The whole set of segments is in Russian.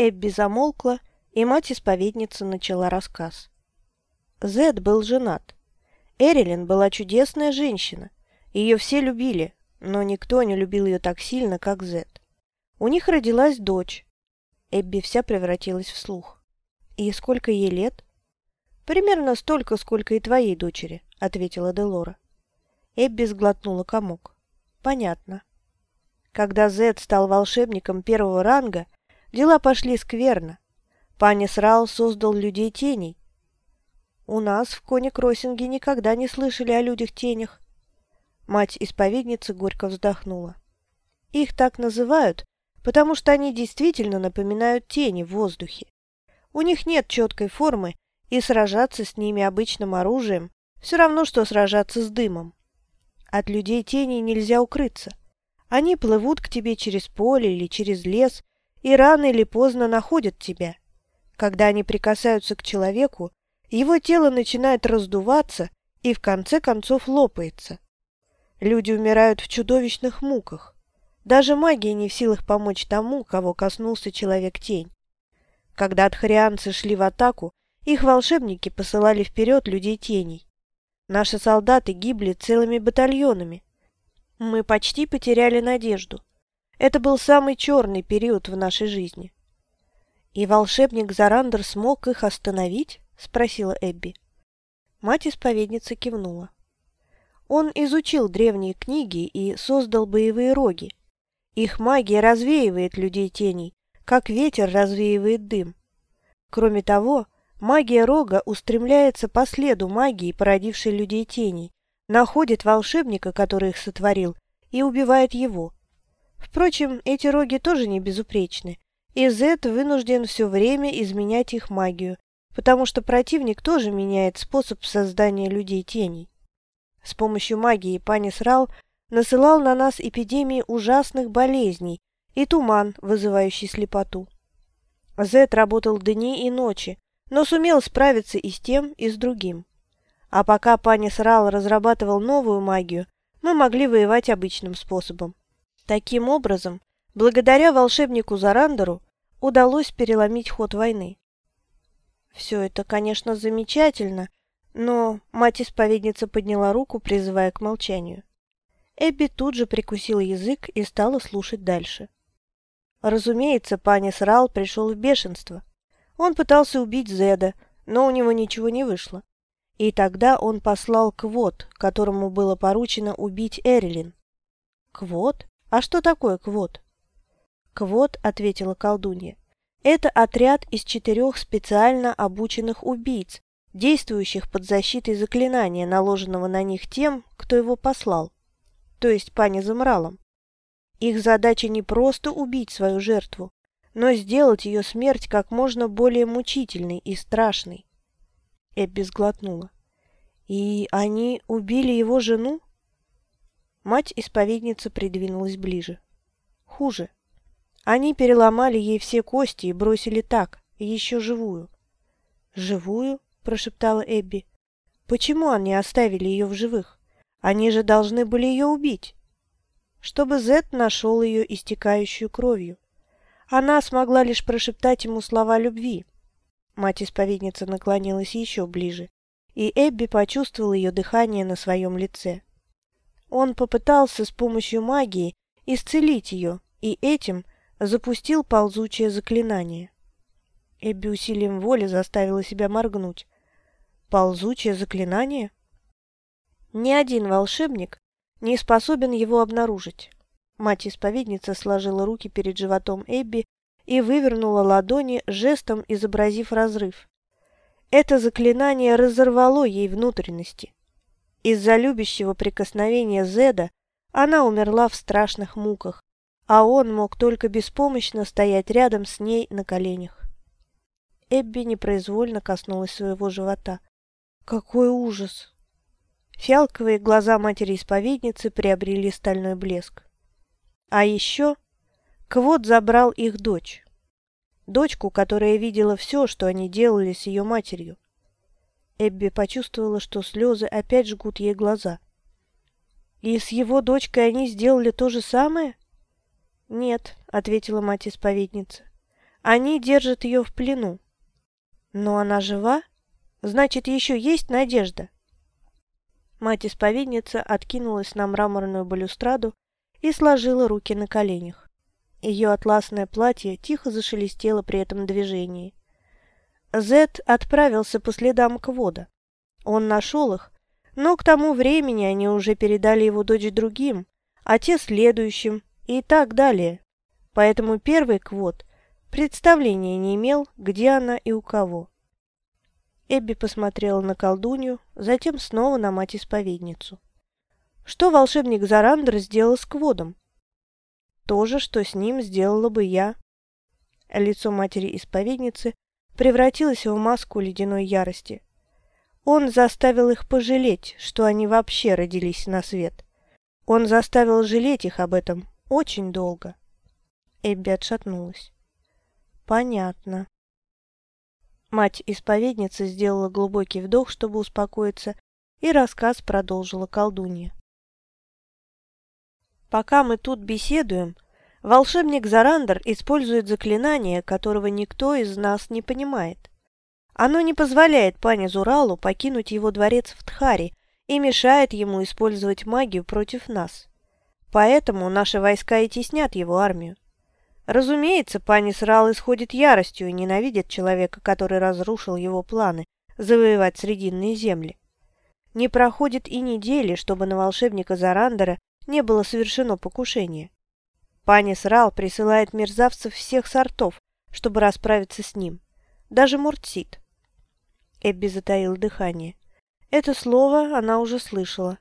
Эбби замолкла, и мать-исповедница начала рассказ. Зед был женат. Эрилин была чудесная женщина. Ее все любили, но никто не любил ее так сильно, как Зед. У них родилась дочь. Эбби вся превратилась в слух. «И сколько ей лет?» «Примерно столько, сколько и твоей дочери», — ответила Делора. Эбби сглотнула комок. «Понятно». Когда Зед стал волшебником первого ранга, дела пошли скверно. Пани Срал создал людей теней. У нас в Коне-Кроссинге никогда не слышали о людях-тенях. Мать-исповедница горько вздохнула. Их так называют, потому что они действительно напоминают тени в воздухе. У них нет четкой формы, и сражаться с ними обычным оружием все равно, что сражаться с дымом. От людей теней нельзя укрыться. Они плывут к тебе через поле или через лес и рано или поздно находят тебя. Когда они прикасаются к человеку, его тело начинает раздуваться и в конце концов лопается. Люди умирают в чудовищных муках. Даже магия не в силах помочь тому, кого коснулся человек-тень. Когда отхарианцы шли в атаку, их волшебники посылали вперед людей-теней. Наши солдаты гибли целыми батальонами. Мы почти потеряли надежду. Это был самый черный период в нашей жизни. И волшебник Зарандер смог их остановить? — спросила Эбби. Мать-исповедница кивнула. Он изучил древние книги и создал боевые роги. Их магия развеивает людей теней, как ветер развеивает дым. Кроме того, магия рога устремляется по следу магии, породившей людей теней, находит волшебника, который их сотворил, и убивает его. Впрочем, эти роги тоже не безупречны, и Зет вынужден все время изменять их магию, потому что противник тоже меняет способ создания людей-теней. С помощью магии Панис Рал насылал на нас эпидемии ужасных болезней и туман, вызывающий слепоту. Зет работал дни и ночи, но сумел справиться и с тем, и с другим. А пока Панис Рал разрабатывал новую магию, мы могли воевать обычным способом. Таким образом, благодаря волшебнику Зарандеру, удалось переломить ход войны. Все это, конечно, замечательно, но мать-исповедница подняла руку, призывая к молчанию. Эбби тут же прикусила язык и стала слушать дальше. Разумеется, пани Срал пришел в бешенство. Он пытался убить Зеда, но у него ничего не вышло. И тогда он послал Квот, которому было поручено убить Эрилин. «Квот? А что такое Квот?» «Квот», — ответила колдунья, это отряд из четырех специально обученных убийц, действующих под защитой заклинания, наложенного на них тем, кто его послал, то есть пани Замралом. Их задача не просто убить свою жертву, но сделать ее смерть как можно более мучительной и страшной. Эбби сглотнула. «И они убили его жену?» Мать-исповедница придвинулась ближе. «Хуже. Они переломали ей все кости и бросили так, еще живую. «Живую?» – прошептала Эбби. «Почему они оставили ее в живых? Они же должны были ее убить». Чтобы Зет нашел ее истекающую кровью. Она смогла лишь прошептать ему слова любви. Мать-исповедница наклонилась еще ближе, и Эбби почувствовала ее дыхание на своем лице. Он попытался с помощью магии исцелить ее, и этим – запустил ползучее заклинание. Эбби усилием воли заставила себя моргнуть. Ползучее заклинание? Ни один волшебник не способен его обнаружить. Мать-исповедница сложила руки перед животом Эбби и вывернула ладони, жестом изобразив разрыв. Это заклинание разорвало ей внутренности. Из-за любящего прикосновения Зеда она умерла в страшных муках, а он мог только беспомощно стоять рядом с ней на коленях. Эбби непроизвольно коснулась своего живота. Какой ужас! Фиалковые глаза матери-исповедницы приобрели стальной блеск. А еще Квот забрал их дочь. Дочку, которая видела все, что они делали с ее матерью. Эбби почувствовала, что слезы опять жгут ей глаза. И с его дочкой они сделали то же самое? «Нет», — ответила мать-исповедница. Они держат ее в плену. Но она жива? Значит, еще есть надежда. Мать-исповедница откинулась на мраморную балюстраду и сложила руки на коленях. Ее атласное платье тихо зашелестело при этом движении. Зет отправился по следам Квода. Он нашел их, но к тому времени они уже передали его дочь другим, а те следующим и так далее. Поэтому первый Квод представления не имел, где она и у кого. Эбби посмотрела на колдунью, затем снова на мать-исповедницу. Что волшебник Зарандер сделал с Кводом? То же, что с ним сделала бы я. Лицо матери-исповедницы превратилось в маску ледяной ярости. Он заставил их пожалеть, что они вообще родились на свет. Он заставил жалеть их об этом очень долго. Эбби отшатнулась. Понятно. Мать-исповедница сделала глубокий вдох, чтобы успокоиться, и рассказ продолжила колдунья. Пока мы тут беседуем, волшебник Зарандер использует заклинание, которого никто из нас не понимает. Оно не позволяет пане Зуралу покинуть его дворец в Тхаре и мешает ему использовать магию против нас. Поэтому наши войска и теснят его армию. Разумеется, пани Срал исходит яростью и ненавидит человека, который разрушил его планы завоевать Срединные земли. Не проходит и недели, чтобы на волшебника Зарандера не было совершено покушение. Пани Срал присылает мерзавцев всех сортов, чтобы расправиться с ним. Даже Муртсит. Эбби затаил дыхание. Это слово она уже слышала.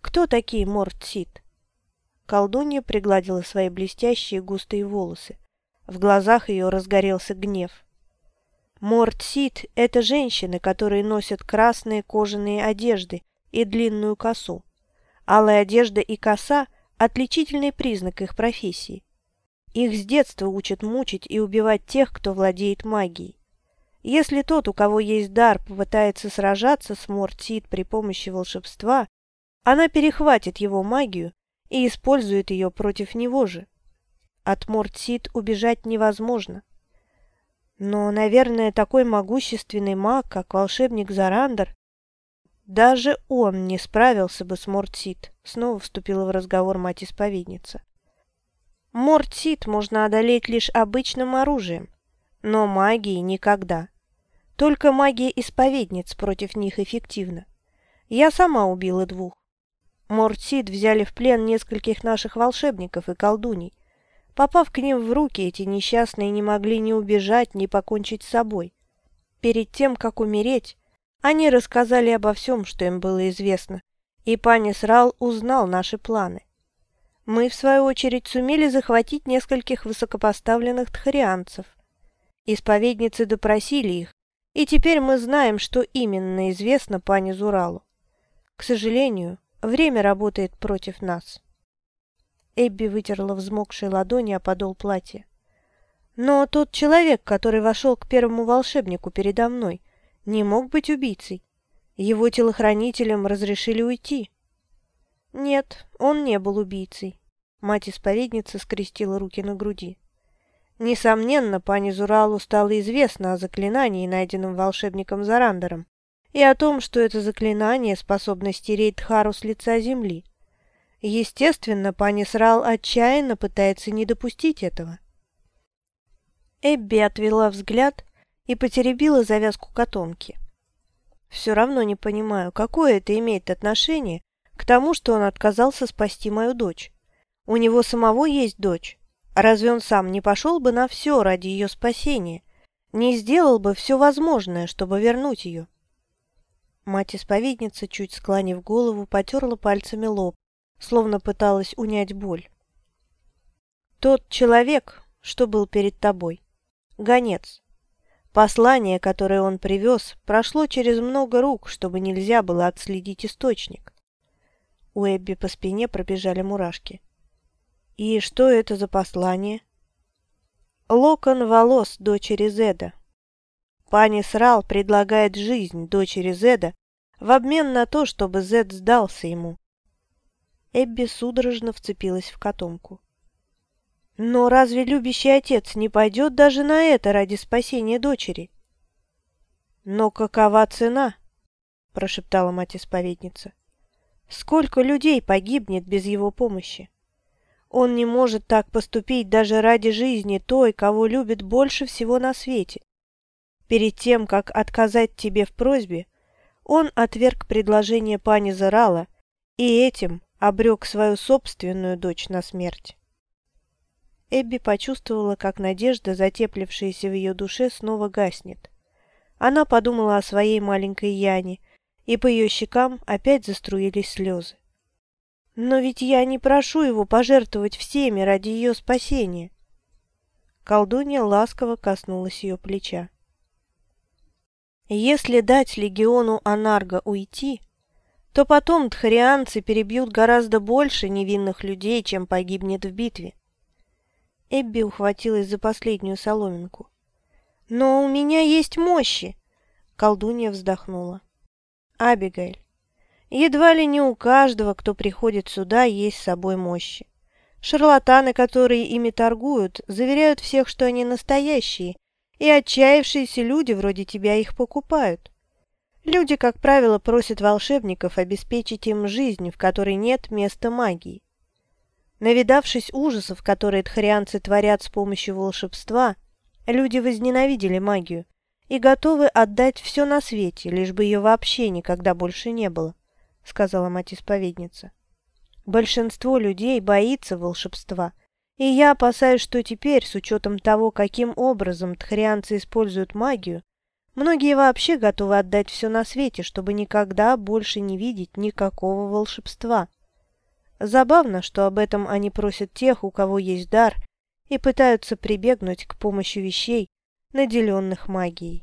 Кто такие Мортсит? Колдунья пригладила свои блестящие густые волосы. В глазах ее разгорелся гнев. Мортсит – это женщины, которые носят красные кожаные одежды и длинную косу. Алая одежда и коса – отличительный признак их профессии. Их с детства учат мучить и убивать тех, кто владеет магией. Если тот, у кого есть дар, попытается сражаться с Мортсит при помощи волшебства, она перехватит его магию и использует ее против него же. От Мортсит убежать невозможно. Но, наверное, такой могущественный маг, как волшебник Зарандер, даже он не справился бы с Мортсит, снова вступила в разговор мать-исповедница. Мортсит можно одолеть лишь обычным оружием, но магией никогда. Только магия исповедниц против них эффективна. Я сама убила двух. Мортсид взяли в плен нескольких наших волшебников и колдуней. Попав к ним в руки, эти несчастные не могли ни убежать, ни покончить с собой. Перед тем, как умереть, они рассказали обо всем, что им было известно, и Панис Рал узнал наши планы. Мы, в свою очередь, сумели захватить нескольких высокопоставленных тхарианцев. Исповедницы допросили их, и теперь мы знаем, что именно известно пане Зуралу. К сожалению, Время работает против нас. Эбби вытерла взмокшие ладони о подол платья. Но тот человек, который вошел к первому волшебнику передо мной, не мог быть убийцей. Его телохранителям разрешили уйти. Нет, он не был убийцей. Мать-исповедница скрестила руки на груди. Несомненно, пани Зуралу стало известно о заклинании, найденном волшебником Зарандером и о том, что это заклинание способно стереть Тхару с лица земли. Естественно, пани Срал отчаянно пытается не допустить этого. Эбби отвела взгляд и потеребила завязку котомки. Все равно не понимаю, какое это имеет отношение к тому, что он отказался спасти мою дочь. У него самого есть дочь. Разве он сам не пошел бы на все ради ее спасения? Не сделал бы все возможное, чтобы вернуть ее? Мать-исповедница, чуть склонив голову, потерла пальцами лоб, словно пыталась унять боль. «Тот человек, что был перед тобой, гонец. Послание, которое он привез, прошло через много рук, чтобы нельзя было отследить источник». У Эбби по спине пробежали мурашки. «И что это за послание?» «Локон волос дочери Зеда», Пани Срал предлагает жизнь дочери Зеда в обмен на то, чтобы Зед сдался ему. Эбби судорожно вцепилась в котомку. Но разве любящий отец не пойдет даже на это ради спасения дочери? Но какова цена? прошептала мать-исповедница. Сколько людей погибнет без его помощи? Он не может так поступить даже ради жизни той, кого любит больше всего на свете. Перед тем, как отказать тебе в просьбе, он отверг предложение пани Зарала и этим обрек свою собственную дочь на смерть. Эбби почувствовала, как надежда, затеплившаяся в ее душе, снова гаснет. Она подумала о своей маленькой Яне, и по ее щекам опять заструились слезы. «Но ведь я не прошу его пожертвовать всеми ради ее спасения!» Колдунья ласково коснулась ее плеча. «Если дать легиону Анарга уйти, то потом тхарианцы перебьют гораздо больше невинных людей, чем погибнет в битве. Эбби ухватилась за последнюю соломинку. «Но у меня есть мощи!» Колдунья вздохнула. «Абигайль, едва ли не у каждого, кто приходит сюда, есть с собой мощи. Шарлатаны, которые ими торгуют, заверяют всех, что они настоящие, и отчаявшиеся люди вроде тебя их покупают. Люди, как правило, просят волшебников обеспечить им жизнь, в которой нет места магии. Навидавшись ужасов, которые тхарианцы творят с помощью волшебства, люди возненавидели магию и готовы отдать все на свете, лишь бы ее вообще никогда больше не было, — сказала мать-исповедница. Большинство людей боится волшебства, и я опасаюсь, что теперь, с учетом того, каким образом тхарианцы используют магию, многие вообще готовы отдать все на свете, чтобы никогда больше не видеть никакого волшебства. Забавно, что об этом они просят тех, у кого есть дар, и пытаются прибегнуть к помощи вещей, наделенных магией.